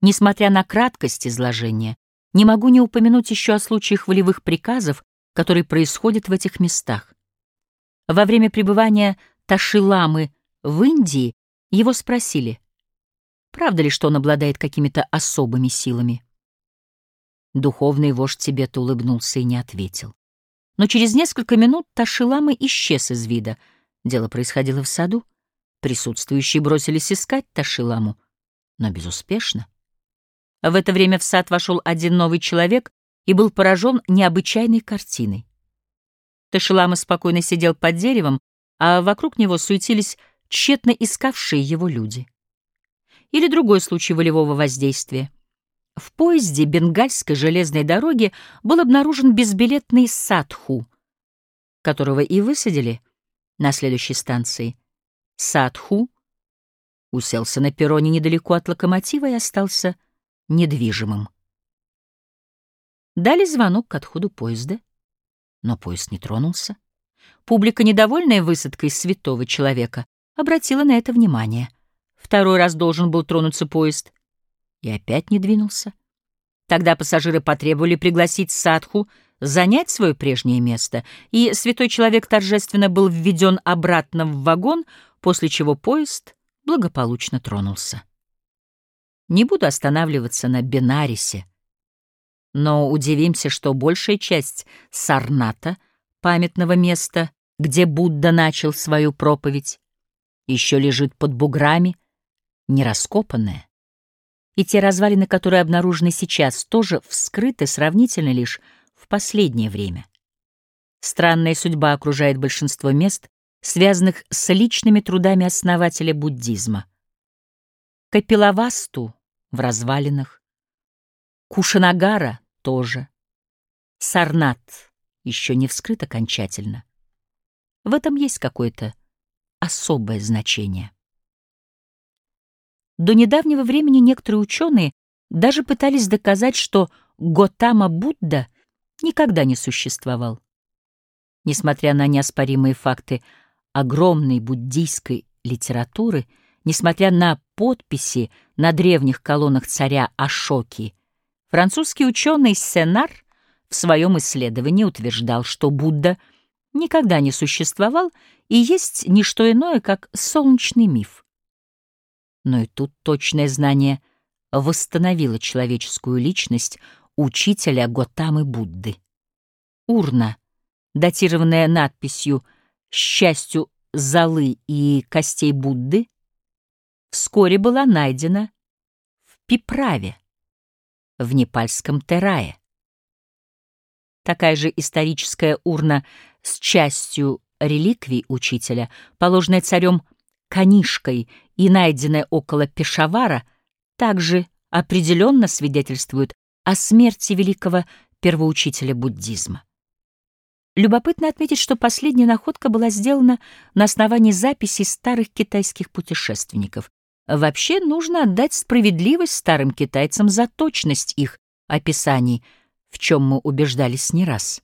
Несмотря на краткость изложения, не могу не упомянуть еще о случаях волевых приказов, которые происходят в этих местах. Во время пребывания Ташиламы в Индии его спросили, правда ли, что он обладает какими-то особыми силами. Духовный вождь Тибета улыбнулся и не ответил. Но через несколько минут Ташиламы исчез из вида. Дело происходило в саду. Присутствующие бросились искать Ташиламу, но безуспешно. В это время в сад вошел один новый человек и был поражен необычайной картиной. Ташилама спокойно сидел под деревом, а вокруг него суетились тщетно искавшие его люди. Или другой случай волевого воздействия. В поезде Бенгальской железной дороги был обнаружен безбилетный садху, которого и высадили на следующей станции. Садху уселся на перроне недалеко от локомотива и остался недвижимым. Дали звонок к отходу поезда, но поезд не тронулся. Публика, недовольная высадкой святого человека, обратила на это внимание. Второй раз должен был тронуться поезд, и опять не двинулся. Тогда пассажиры потребовали пригласить Садху занять свое прежнее место, и святой человек торжественно был введен обратно в вагон, после чего поезд благополучно тронулся. Не буду останавливаться на Бенарисе, но удивимся, что большая часть Сарната, памятного места, где Будда начал свою проповедь, еще лежит под буграми, нераскопанная. И те развалины, которые обнаружены сейчас, тоже вскрыты сравнительно лишь в последнее время. Странная судьба окружает большинство мест, связанных с личными трудами основателя буддизма. Капилавасту в развалинах, Кушанагара тоже, Сарнат еще не вскрыт окончательно. В этом есть какое-то особое значение. До недавнего времени некоторые ученые даже пытались доказать, что Готама Будда никогда не существовал. Несмотря на неоспоримые факты огромной буддийской литературы, несмотря на подписи на древних колоннах царя Ашоки, французский ученый Сенар в своем исследовании утверждал, что Будда никогда не существовал и есть не что иное, как солнечный миф. Но и тут точное знание восстановило человеческую личность учителя Готамы Будды. Урна, датированная надписью «Счастью золы и костей Будды», вскоре была найдена в Пиправе, в непальском Терае. Такая же историческая урна с частью реликвий учителя, положенная царем Канишкой и найденная около Пешавара, также определенно свидетельствуют о смерти великого первоучителя буддизма. Любопытно отметить, что последняя находка была сделана на основании записей старых китайских путешественников. Вообще нужно отдать справедливость старым китайцам за точность их описаний, в чем мы убеждались не раз.